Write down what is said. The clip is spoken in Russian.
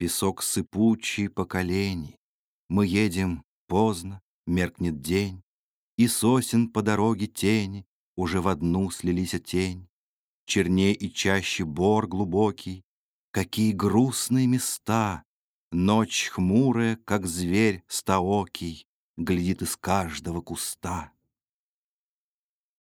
Песок сыпучий поколений. Мы едем поздно, меркнет день, И сосен по дороге тени Уже в одну слились тень. Черней и чаще бор глубокий. Какие грустные места! Ночь хмурая, как зверь стаокий, Глядит из каждого куста.